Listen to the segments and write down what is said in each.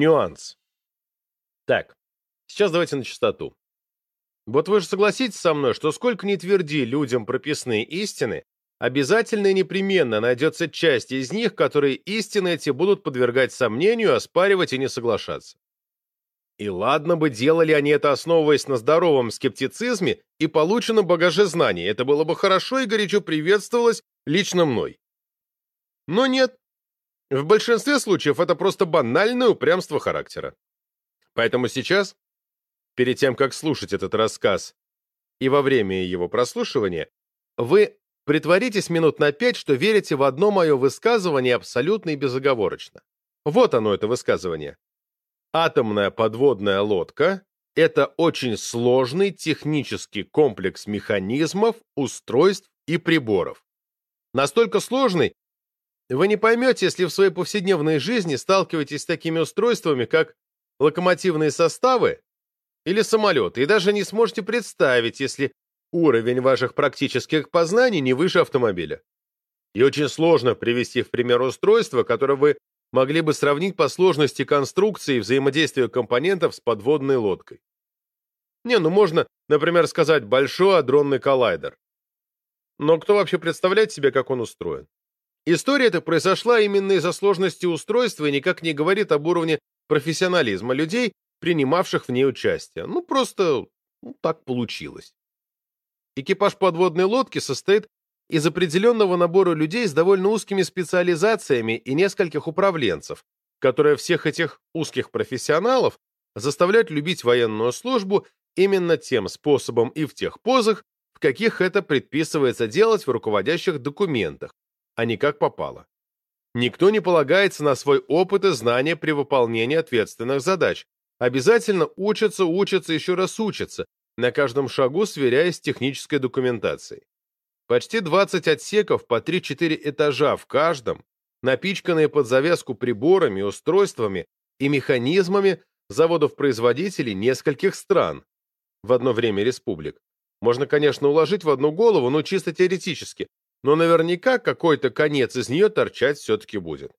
Нюанс. Так, сейчас давайте на чистоту. Вот вы же согласитесь со мной, что сколько ни тверди людям прописные истины, обязательно и непременно найдется часть из них, которые истины эти будут подвергать сомнению, оспаривать и не соглашаться. И ладно бы делали они это, основываясь на здоровом скептицизме и полученном багаже знаний, это было бы хорошо и горячо приветствовалось лично мной. Но нет. В большинстве случаев это просто банальное упрямство характера. Поэтому сейчас, перед тем, как слушать этот рассказ, и во время его прослушивания, вы притворитесь минут на пять, что верите в одно мое высказывание абсолютно и безоговорочно. Вот оно, это высказывание. Атомная подводная лодка – это очень сложный технический комплекс механизмов, устройств и приборов. Настолько сложный, вы не поймете, если в своей повседневной жизни сталкиваетесь с такими устройствами, как локомотивные составы или самолеты, и даже не сможете представить, если уровень ваших практических познаний не выше автомобиля. И очень сложно привести в пример устройство, которое вы могли бы сравнить по сложности конструкции и взаимодействия компонентов с подводной лодкой. Не, ну можно, например, сказать «большой адронный коллайдер». Но кто вообще представляет себе, как он устроен? История эта произошла именно из-за сложности устройства и никак не говорит об уровне профессионализма людей, принимавших в ней участие. Ну, просто ну, так получилось. Экипаж подводной лодки состоит из определенного набора людей с довольно узкими специализациями и нескольких управленцев, которые всех этих узких профессионалов заставляют любить военную службу именно тем способом и в тех позах, в каких это предписывается делать в руководящих документах, а не как попало. Никто не полагается на свой опыт и знания при выполнении ответственных задач. Обязательно учатся, учатся, еще раз учатся, на каждом шагу сверяясь с технической документацией. Почти 20 отсеков по 3-4 этажа в каждом, напичканные под завязку приборами, устройствами и механизмами заводов-производителей нескольких стран, в одно время республик. Можно, конечно, уложить в одну голову, но чисто теоретически, но наверняка какой-то конец из нее торчать все-таки будет.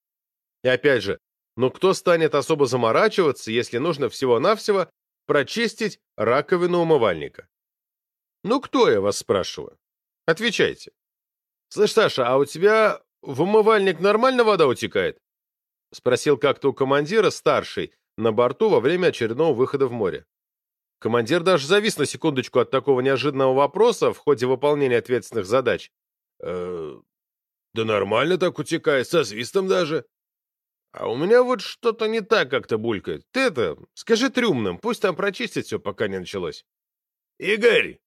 И опять же, ну кто станет особо заморачиваться, если нужно всего-навсего прочистить раковину умывальника? Ну кто, я вас спрашиваю? Отвечайте. Слышь, Саша, а у тебя в умывальник нормально вода утекает? Спросил как-то у командира старший на борту во время очередного выхода в море. Командир даже завис на секундочку от такого неожиданного вопроса в ходе выполнения ответственных задач. «Э, «Да нормально так утекает, со свистом даже». «А у меня вот что-то не так как-то булькает. Ты это, скажи трюмным, пусть там прочистит все, пока не началось». «Игорь,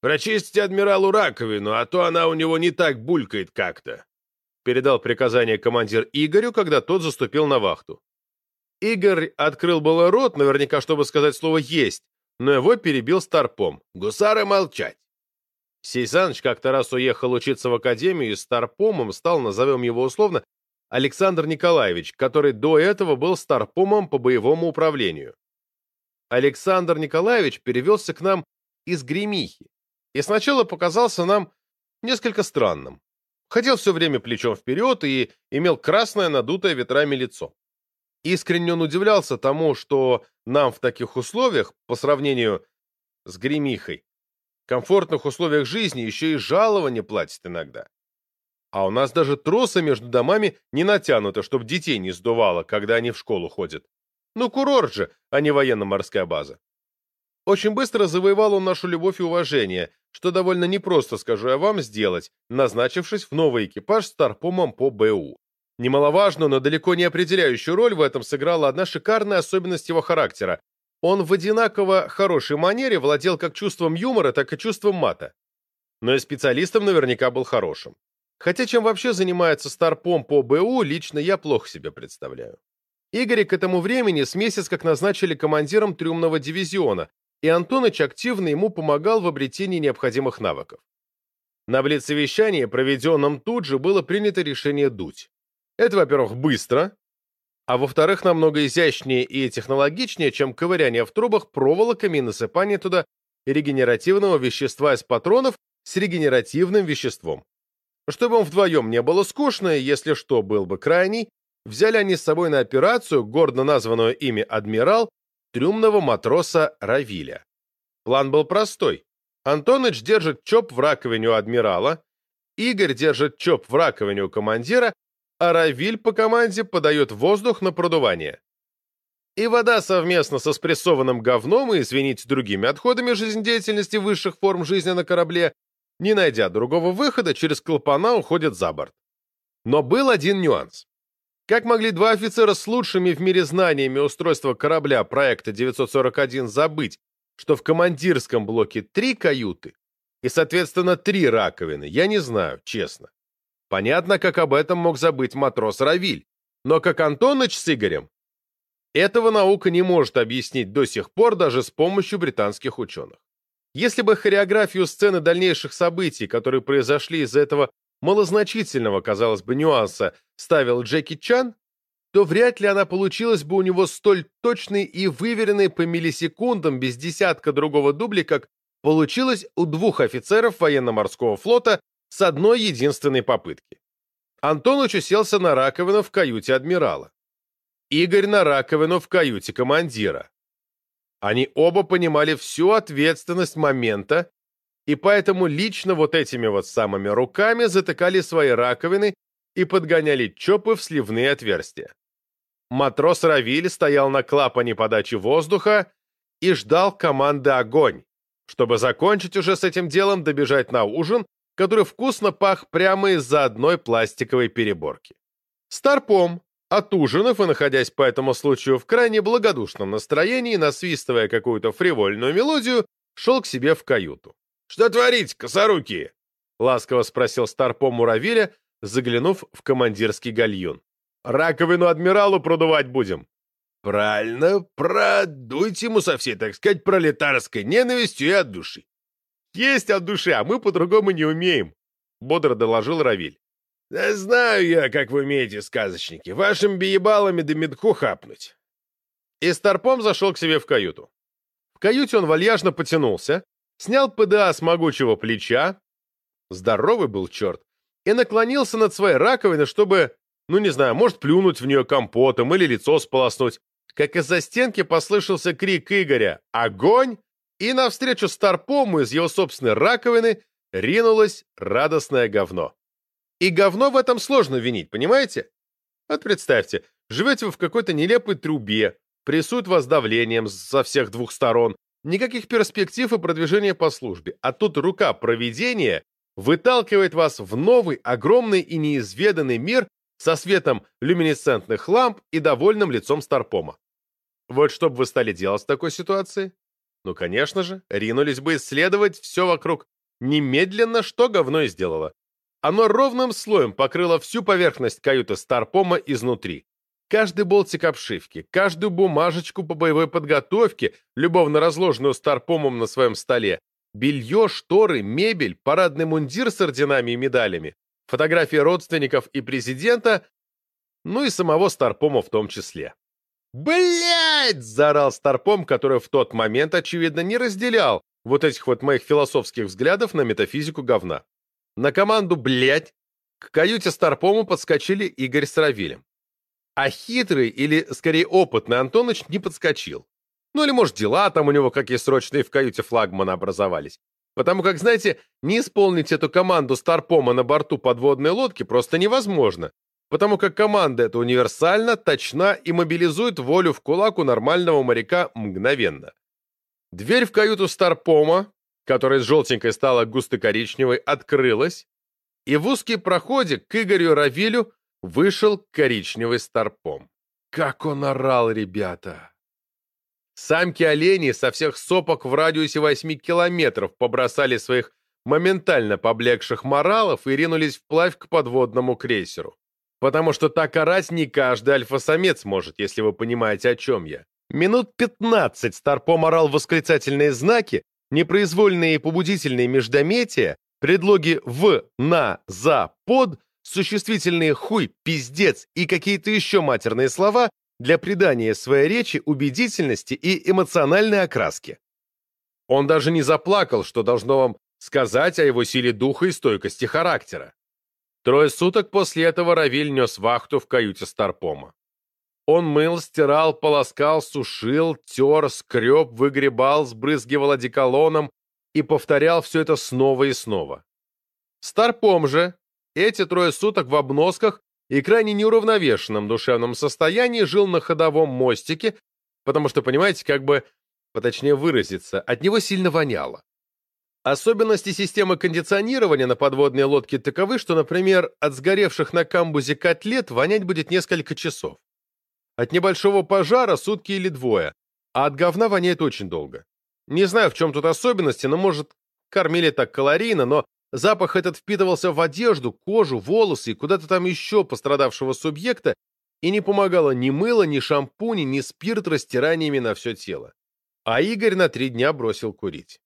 Прочистите адмиралу раковину, а то она у него не так булькает как-то», передал приказание командир Игорю, когда тот заступил на вахту. Игорь открыл было рот, наверняка, чтобы сказать слово «есть», но его перебил старпом. «Гусары молчать!» Сейсаныч как-то раз уехал учиться в академию и старпомом стал, назовем его условно, Александр Николаевич, который до этого был старпомом по боевому управлению. Александр Николаевич перевелся к нам из Гремихи, и сначала показался нам несколько странным. Ходил все время плечом вперед и имел красное, надутое ветрами лицо. Искренне он удивлялся тому, что нам в таких условиях, по сравнению с гремихой, комфортных условиях жизни еще и жалование платят иногда. А у нас даже тросы между домами не натянуты, чтобы детей не сдувало, когда они в школу ходят. Ну, курорт же, а не военно-морская база. Очень быстро завоевал он нашу любовь и уважение, что довольно непросто, скажу я вам, сделать, назначившись в новый экипаж старпомом по БУ. Немаловажную, но далеко не определяющую роль в этом сыграла одна шикарная особенность его характера. Он в одинаково хорошей манере владел как чувством юмора, так и чувством мата. Но и специалистом наверняка был хорошим. Хотя чем вообще занимается старпом по БУ, лично я плохо себе представляю. Игоря к этому времени с месяц как назначили командиром трюмного дивизиона, и Антоныч активно ему помогал в обретении необходимых навыков. На блиц-совещании, проведенном тут же, было принято решение дуть. Это, во-первых, быстро, а во-вторых, намного изящнее и технологичнее, чем ковыряние в трубах проволоками и насыпание туда регенеративного вещества из патронов с регенеративным веществом. Чтобы им вдвоем не было скучно, если что, был бы крайний, взяли они с собой на операцию, гордо названную ими «Адмирал», трюмного матроса Равиля. План был простой. Антоныч держит ЧОП в раковине у адмирала, Игорь держит ЧОП в раковине у командира, а Равиль по команде подает воздух на продувание. И вода совместно со спрессованным говном и, извините, другими отходами жизнедеятельности высших форм жизни на корабле, не найдя другого выхода, через клапана уходит за борт. Но был один нюанс. Как могли два офицера с лучшими в мире знаниями устройства корабля проекта 941 забыть, что в командирском блоке три каюты и, соответственно, три раковины, я не знаю, честно. Понятно, как об этом мог забыть матрос Равиль, но как Антоныч с Игорем, этого наука не может объяснить до сих пор даже с помощью британских ученых. Если бы хореографию сцены дальнейших событий, которые произошли из-за этого малозначительного, казалось бы, нюанса, ставил Джеки Чан, то вряд ли она получилась бы у него столь точной и выверенной по миллисекундам без десятка другого дубля, как получилось у двух офицеров военно-морского флота с одной единственной попытки. Антоныч уселся на раковину в каюте адмирала. Игорь на раковину в каюте командира. Они оба понимали всю ответственность момента, и поэтому лично вот этими вот самыми руками затыкали свои раковины и подгоняли чопы в сливные отверстия. Матрос Равиль стоял на клапане подачи воздуха и ждал команды «Огонь», чтобы закончить уже с этим делом, добежать на ужин, который вкусно пах прямо из-за одной пластиковой переборки. Старпом, Отужинав и находясь по этому случаю в крайне благодушном настроении, насвистывая какую-то фривольную мелодию, шел к себе в каюту. «Что творить, косоруки?» — ласково спросил старпом Муравиля, заглянув в командирский гальюн. «Раковину адмиралу продувать будем». «Правильно, продуйте ему со всей, так сказать, пролетарской ненавистью и от души». «Есть от души, а мы по-другому не умеем», — бодро доложил Равиль. Да знаю я, как вы умеете, сказочники, вашим биебалами да медку хапнуть. И Старпом зашел к себе в каюту. В каюте он вальяжно потянулся, снял ПДА с могучего плеча, здоровый был черт, и наклонился над своей раковиной, чтобы, ну не знаю, может плюнуть в нее компотом или лицо сполоснуть, как из-за стенки послышался крик Игоря «Огонь!» И навстречу Старпому из его собственной раковины ринулось радостное говно. И говно в этом сложно винить, понимаете? Вот представьте, живете вы в какой-то нелепой трубе, прессуют вас давлением со всех двух сторон, никаких перспектив и продвижения по службе, а тут рука проведения выталкивает вас в новый, огромный и неизведанный мир со светом люминесцентных ламп и довольным лицом Старпома. Вот что бы вы стали делать в такой ситуации? Ну, конечно же, ринулись бы исследовать все вокруг немедленно, что говно и сделало. Оно ровным слоем покрыло всю поверхность каюты Старпома изнутри. Каждый болтик обшивки, каждую бумажечку по боевой подготовке, любовно разложенную Старпомом на своем столе, белье, шторы, мебель, парадный мундир с орденами и медалями, фотографии родственников и президента, ну и самого Старпома в том числе. «Блядь!» — заорал Старпом, который в тот момент, очевидно, не разделял вот этих вот моих философских взглядов на метафизику говна. На команду «блядь» к каюте Старпому подскочили Игорь с Равилем. А хитрый или, скорее, опытный Антоныч не подскочил. Ну или, может, дела там у него какие срочные в каюте флагмана образовались. Потому как, знаете, не исполнить эту команду Старпома на борту подводной лодки просто невозможно. Потому как команда эта универсальна, точна и мобилизует волю в кулак у нормального моряка мгновенно. Дверь в каюту Старпома которая с желтенькой стала густо-коричневой, открылась, и в узкий проходик к Игорю Равилю вышел коричневый старпом. Как он орал, ребята! Самки оленей со всех сопок в радиусе восьми километров побросали своих моментально поблекших моралов и ринулись вплавь к подводному крейсеру. Потому что так орать не каждый альфа-самец может, если вы понимаете, о чем я. Минут пятнадцать Старпом орал восклицательные знаки, непроизвольные и побудительные междометия, предлоги «в», «на», «за», «под», существительные «хуй», «пиздец» и какие-то еще матерные слова для придания своей речи убедительности и эмоциональной окраски. Он даже не заплакал, что должно вам сказать о его силе духа и стойкости характера. Трое суток после этого Равиль нес вахту в каюте Старпома. Он мыл, стирал, полоскал, сушил, тер, скреб, выгребал, сбрызгивал одеколоном и повторял все это снова и снова. Старпом же эти трое суток в обносках и крайне неуравновешенном душевном состоянии жил на ходовом мостике, потому что, понимаете, как бы, поточнее выразиться, от него сильно воняло. Особенности системы кондиционирования на подводной лодке таковы, что, например, от сгоревших на камбузе котлет вонять будет несколько часов. От небольшого пожара сутки или двое, а от говна воняет очень долго. Не знаю, в чем тут особенности, но, может, кормили так калорийно, но запах этот впитывался в одежду, кожу, волосы и куда-то там еще пострадавшего субъекта и не помогало ни мыло, ни шампунь, ни спирт растираниями на все тело. А Игорь на три дня бросил курить.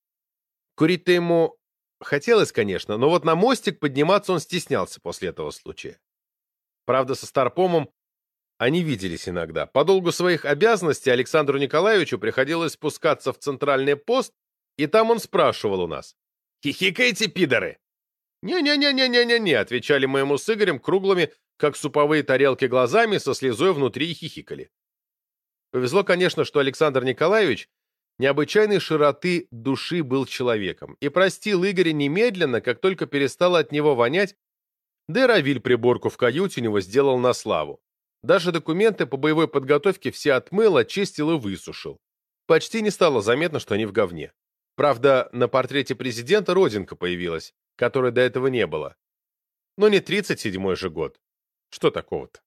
Курить-то ему хотелось, конечно, но вот на мостик подниматься он стеснялся после этого случая. Правда, со Старпомом они виделись иногда. По долгу своих обязанностей Александру Николаевичу приходилось спускаться в центральный пост, и там он спрашивал у нас. «Хихикаете, пидоры?» «Не-не-не-не-не-не-не», отвечали мы ему с Игорем круглыми, как суповые тарелки глазами, со слезой внутри и хихикали. Повезло, конечно, что Александр Николаевич необычайной широты души был человеком и простил Игоря немедленно, как только перестало от него вонять, да и Равиль приборку в каюте у него сделал на славу. Даже документы по боевой подготовке все отмыл, очистил и высушил. Почти не стало заметно, что они в говне. Правда, на портрете президента родинка появилась, которой до этого не было. Но не 37-й же год. Что такого-то?